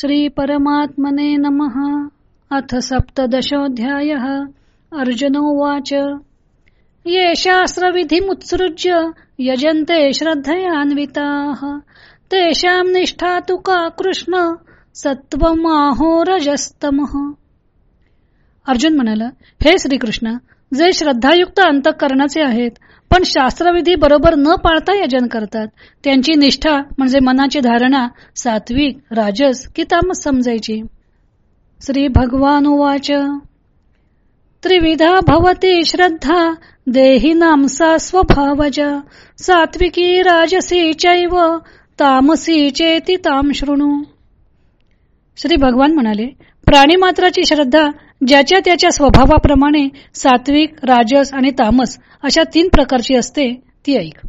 श्रीपरमात्मने नमः। अथ सप्तदशोऽध्यायः। अर्जुनोवाच ये शास्त्रविधिमुत्सृज्य यजन्ते श्रद्धयान्विताः। तेषां निष्ठा तु का कृष्ण? सत्त्वमाहोरजस्तमः अर्जुन म्हणाला हे श्रीकृष्ण जे श्रद्धायुक्त अंतकरणाचे आहेत पण शास्त्रविधी बरोबर न पाळता यजन करतात त्यांची निष्ठा म्हणजे मनाची धारणा सात्विक राजस की तामस समजायची. श्री भगवान उवाच. त्रिविधा भवती श्रद्धा देहिनां सा स्वभावज। सात्विकी राजसी चैव तामसी चेती ताम शृणू। श्री भगवान म्हणाले प्राणी मात्राची श्रद्धा ज्याच्या त्याच्या स्वभावाप्रमाणे सात्विक राजस आणि तामस अशा तीन प्रकारची असते ती ऐक.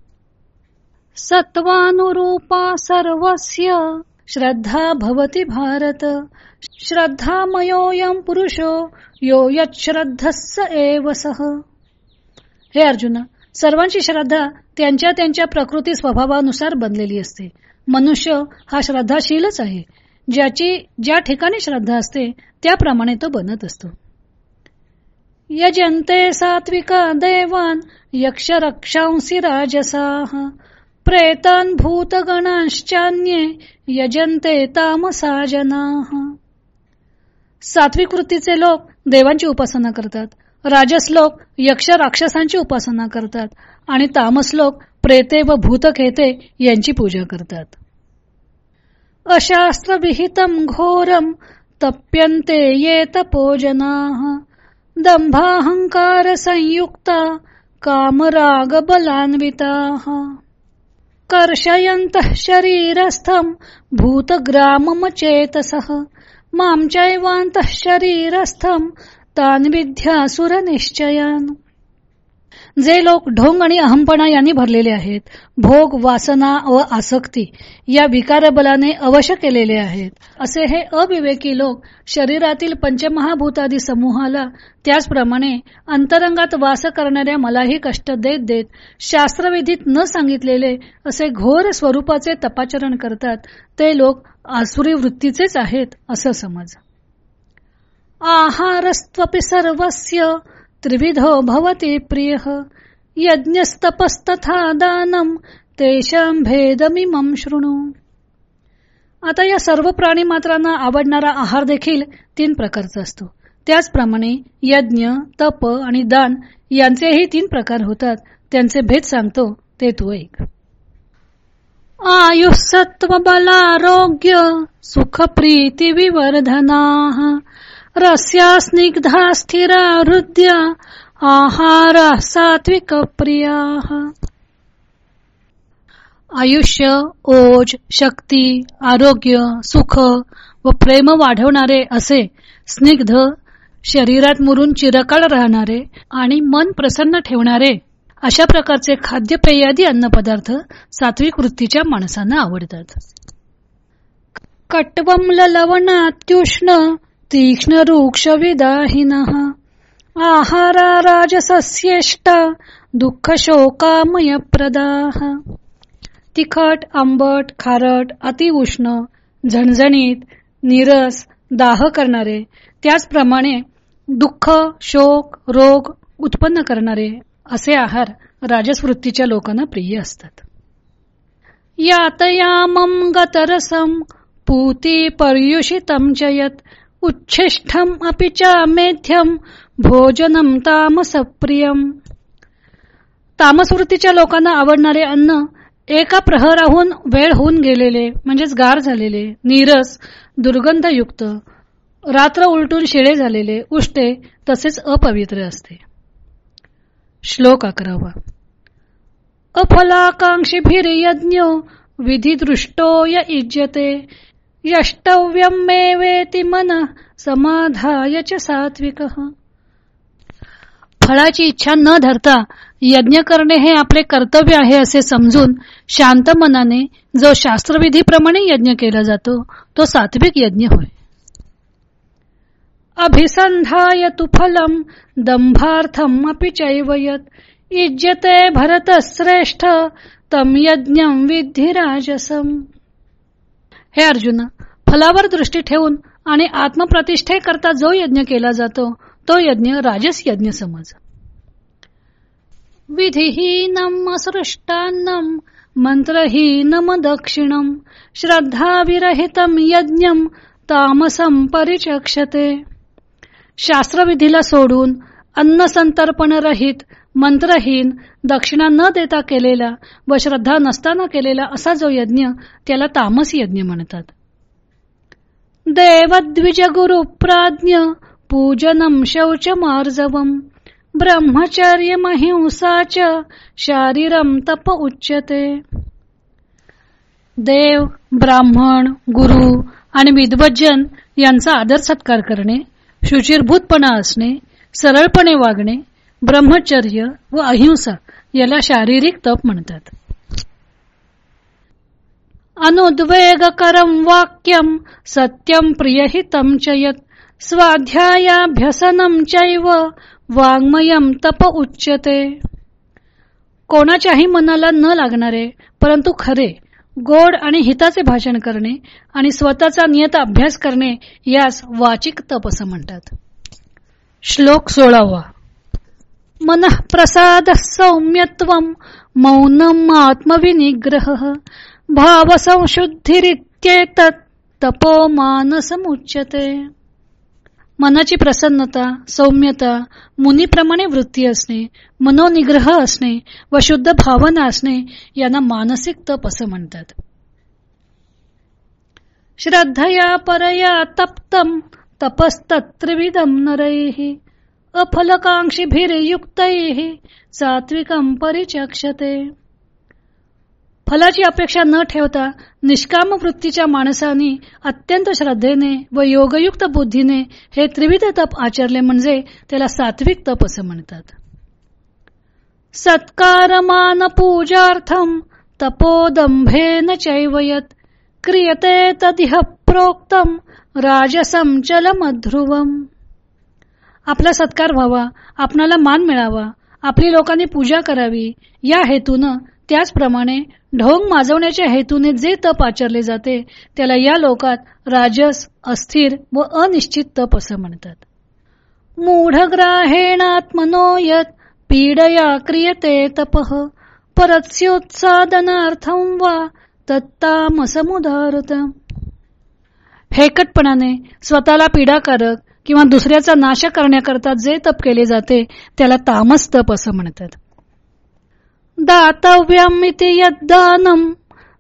सत्वानुरूपा सर्वस्य श्रद्धा भवती भारत श्रद्धामयोयम पुरुषो यो यश्रद्धस्स एव सह हे अर्जुन सर्वांची श्रद्धा त्यांच्या त्यांच्या प्रकृती स्वभावानुसार बनलेली असते. मनुष्य हा श्रद्धाशीलच आहे. ज्याची ज्या ठिकाणी श्रद्धा असते त्याप्रमाणे तो बनत असतो. यजंते सात्विका देवान यक्ष रक्षांसी राजसाह प्रेतान भूतगणांश्चान्ये यजंते तामसा जनाः। सात्विक वृत्तीचे लोक देवांची उपासना करतात राजस लोक यक्ष राक्षसांची उपासना करतात आणि तामस लोक प्रेते व भूतखेते यांची पूजा करतात. अशास्त्रविहितं घोरम तप्यन्ते ये तपोजनाः। दंभाहंकार संयुक्ता कामराग कर्षयन्तः शरीरस्थं भूतग्राममचेतसः। मां चैवान्तः शरीरस्थं तान् विद्यासुरनिश्चयान्। जे लोक ढोंग आणि अहमपणा यांनी भरलेले आहेत भोग वासना व आसक्ती या विकारबलाने अवश्य केलेले आहेत. असे हे अविवेकी लोक शरीरातील पंचमहाभूतादी समूहाला त्याचप्रमाणे अंतरंगात वास करणाऱ्या मलाही कष्ट देत देत शास्त्रविधीत न सांगितलेले असे घोर स्वरूपाचे तपाचरण करतात ते लोक आसुरी वृत्तीचेच आहेत असं समज. आहारस्त्वपि सर्वस्य त्रिविधो भवति प्रिय। यज्ञस्तपस्तथा दानम तेषां भेदमिमं शृणू। आता या सर्व प्राणी मात्रांना आवडणारा आहार देखील तीन प्रकारचा असतो. त्याचप्रमाणे यज्ञ तप आणि दान यांचेही तीन प्रकार होतात. त्यांचे भेद सांगतो ते तू ऐक. आयुसत्व बलारोग्य सुख प्रीती विवर्धना रस्या स्निग्धा स्थिरा हृदय आहार सात्विक प्रिया आयुष्य ओज शक्ती आरोग्य सुख व प्रेम वाढवणारे असे स्निग्ध शरीरात मुरून चिरकाळ राहणारे आणि मन प्रसन्न ठेवणारे अशा प्रकारचे खाद्यपेयादी अन्नपदार्थ सात्विक वृत्तीच्या माणसांना आवडतात. कट्वम लवणात्युष्ण तीक्ष्ण रुक्ष विदाहिन। आहारा राजसस्येष्टा दुःख शोकामय प्रदाह तिखट आंबट खारट अतिउष्ण झणझणीत निरस दाह करणारे त्याचप्रमाणे दुःख शोक रोग उत्पन्न करणारे असे आहार राजस्वृत्तीच्या लोकांना प्रिय असतात. यातयामम गतरसम पूती पर्युषितम चयत उच्छिष्टम अपि च मेध्यम भोजनम तामसप्रियम। तामसवृत्तीच्या लोकांना आवडणारे अन्न एका प्रहराहून वेळ होऊन गेलेले म्हणजेच गार झालेले नीरस दुर्गंधयुक्त रात्र उलटून शिळे झालेले उष्टे तसेच अपवित्र असते. श्लोक अकरावा. अफलाकांक्षीभिर्यज्ञो विधिदृष्टो य इज्यते यष्टव्यम मेवेति मन समाधाय च सात्विक। फळाची इच्छा न धरता यज्ञ करणे हे आपले कर्तव्य आहे असे समजून शांत मनाने जो शास्त्रविधीप्रमाणे यज्ञ केला जातो तो सात्विक यज्ञ होय. अभिसंधाय तु फलम दंभार्थम अपि चैवयत इज्यते भरत श्रेष्ठ तम यज्ञ विधी राजसम। हे अर्जुन फलावर दृष्टी ठेवून आणि आत्मप्रतिष्ठे करता जो यज्ञ केला जातो तो यज्ञ राजस यज्ञ समज. विधिहीनम असृष्टान्नम मंत्रहीनम दक्षिणम श्रद्धाविरहितम यज्ञम तामसम परिचक्षते. शास्त्रविधीला सोडून अन्न संतर्पण रहित मंत्रहीन दक्षिणा न देता केलेला व श्रद्धा नसताना केलेला असा जो यज्ञ त्याला तामस यज्ञ म्हणतात. देवद्विज गुरु प्राज्ञ पूजनम शौच मार्जवम ब्रह्मचर्य महिंसाच शारीरम तप उच्यते. देव ब्राह्मण गुरु आणि विद्वज्जन यांचा आदर सत्कार करणे शुचिरभूतपणा असणे सरळपणे वागणे ब्रह्मचर्य व अहिंसा याला शारीरिक तप म्हणतात. अनुद्वेगकरम वाक्यम सत्यम प्रियहितम चयत स्वाध्यायाभ्यसनम चैव वाङ्मयम तप उच्यते. कोणाच्याही मनाला न लागणारे परंतु खरे गोड आणि हिताचे भाषण करणे आणि स्वतःचा नियत अभ्यास करणे यास वाचिक तप असं म्हणतात. श्लोक सोळावा. मनःप्रसाद सौम्यत्व मौनम आत्मविनिग्रह भाव संशुद्धिरित्येत तपो मानसमुच्यते मनाची प्रसन्नता सौम्यता मुनीप्रमाणे वृत्ती असणे मनोनिग्रह असणे व शुद्ध भावना असणे यांना मानसिक तप असं म्हणतात. श्रद्धया परया तप्तम तपस्तत्रिविदं नरैः अफलकांक्षीभिर्युक्तैः सात्विकम परिचक्षते। फलाची अपेक्षा न ठेवता निष्काम वृत्तीच्या माणसाने अत्यंत श्रद्धेने व योगयुक्त बुद्धीने हे त्रिविध तप आचरले म्हणजे त्याला सात्विक तप असं म्हणतात. सत्कारमान पूजार्थम तपोदंभेन चैवयत क्रियते तदिह प्रोक्तम राजसम मध्रुवम आपला सत्कार व्हावा आपणाला मान मिळावा आपली लोकांनी पूजा करावी या हेतून त्याचप्रमाणे ढोंग माजवण्याच्या हेतूने जे तप आचरले जाते त्याला या लोकात राजस अस्थिर व अनिश्चित तप असं म्हणतात. मूढग्राहेणात्मनो यत पीडया क्रियते तप परत्स्योत्सादनार्थम वा तत्तामसमुदारत हेकटपणाने स्वतःला पीडाकारक किंवा दुसऱ्याचा नाश करण्याकरता जे तप केले जाते त्याला तामस तप असं म्हणतात. दातव्यमिति यद्दानम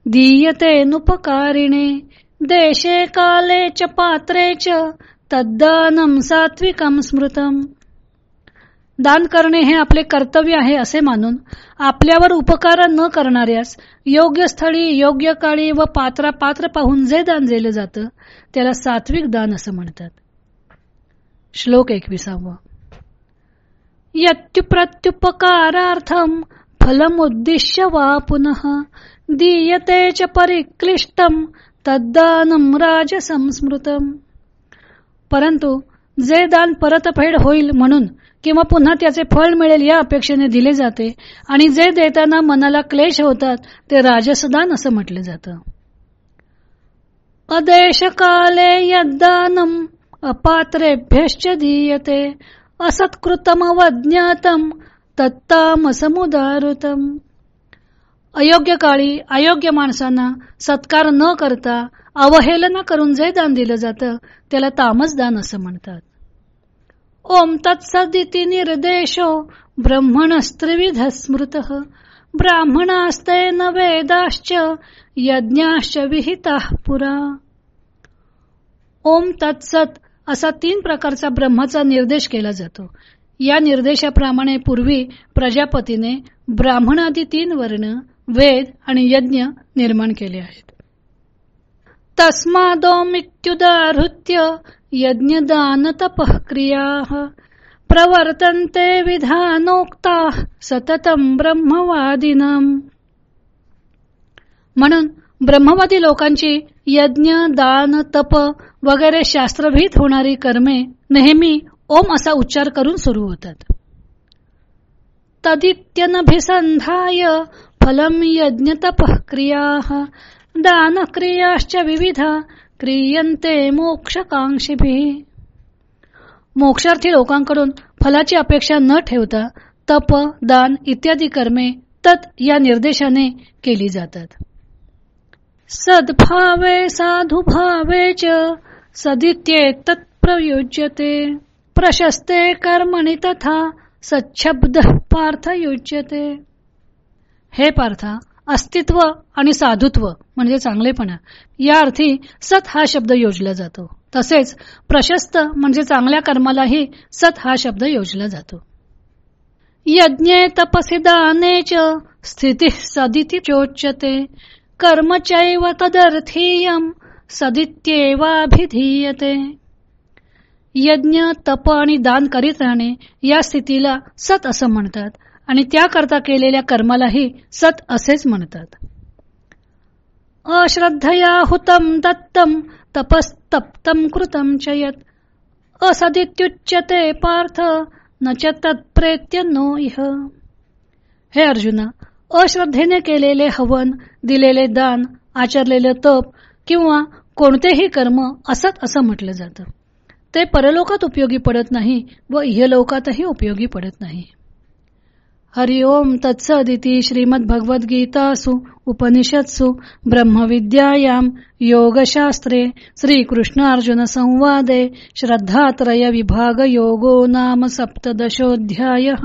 दीयते नुपकारिणे देशे काले च पात्रे च तद्दानम सात्विकम स्मृतम. दान करणे हे आपले कर्तव्य आहे असे मानून आपल्यावर उपकार न करणाऱ्यास योग्य स्थळी योग्य काळी व पात्रा पात्र पाहून जे दान दिलं जातं त्याला सात्विक दान असं म्हणतात. श्लोक एकविसावा. यत्युप्रत्युपकारार्थम फलमुद्दिश्य वा पुनः दीयते च परिक्लिष्टम तद्दानम राजसंस्मृतम. परंतु जे दान परतफेड होईल म्हणून किंवा पुन्हा त्याचे फळ मिळेल या अपेक्षेने दिले जाते आणि जे देताना मनाला क्लेश होतात ते राजसदान असं म्हटलं जातं. अदेशकाले यद्दानम अपात्रेभ्यश्च दीयते असत्कृतमवज्ञातम तत्तामसमुदारुतम अयोग्य काळी अयोग्य माणसांना सत्कार न करता अवहेलना करून जे दान दिलं जातं त्याला तामस दान असं म्हणतात. ओम तत्सदिती निर्देशो ब्रह्मणस्त्रिविध स्मृत ब्राह्मणास्ते न वेदाश्च यज्ञाश्च विहिता पुरा. ओम तत्सत असा तीन प्रकारचा ब्रह्माचा निर्देश केला जातो. या निर्देशाप्रमाणे पूर्वी प्रजापतीने ब्राह्मणादी तीन वर्ण वेद आणि यज्ञ निर्माण केले आहेत. तस्मादोमित्युदाहृत्य यज्ञदान क्रिया प्रवर्तन्ते विधानोक्ता सततम ब्रह्मवादिनम. म्हणून ब्रह्मवादी लोकांची यज्ञ दान तप वगैरे शास्त्रभीत होणारी कर्मे नेहमी ओम असा उच्चार करून सुरू होतात. तदित्यनभिसंधाय फलम यज्ञ क्रिया दान क्रियाश्च विविधा क्रियंते मोक्षकांक्षिभिः मोक्षार्थी लोकांकडून फलाची अपेक्षा न ठेवता तप दान इत्यादी कर्मे तत् या निर्देशाने केली जातात. सद्भावे साधुभावे च सदित्ये तत्प्रयुज्यते प्रशस्ते कर्मणि तथा सच्छब्द पार्थ युज्यते हे पार्था अस्तित्व आणि साधुत्व म्हणजे चांगलेपणा या अर्थी सत हा शब्द योजला जातो. तसेच प्रशस्त म्हणजे चांगल्या कर्मालाही सत हा शब्द योजला जातो. यज्ञे तपसी दाने स्थिती सदिती चोच्यते कर्मचैव तदर्थीयम सदित्येवाभिधीयते. यज्ञ तप आणि दान करीत राहणे या स्थितीला सत असं म्हणतात. आणि त्याकरता केलेल्या कर्मालाही सत असेच म्हणतात. अश्रद्धया हुतम दत्तम तपस्तप्तम कृतम चयत असदित्युच्यते पार्थ न च तत्प्रेत्य नो इह। हे अर्जुना अश्रद्धेने केलेले हवन दिलेले दान आचरलेले तप किंवा कोणतेही कर्म असत असं म्हटलं जातं. ते परलोकात उपयोगी पडत नाही व इहलोकातही उपयोगी पडत नाही. हरिओम तत्सदिती श्रीमद्भगवद्गीतासु उपनिषत्सु ब्रह्मविद्यायां योगशास्त्रे श्रीकृष्णार्जुनसंवादे संवादे श्रद्धात्रय विभाग योगो नाम सप्तदशोऽध्यायः।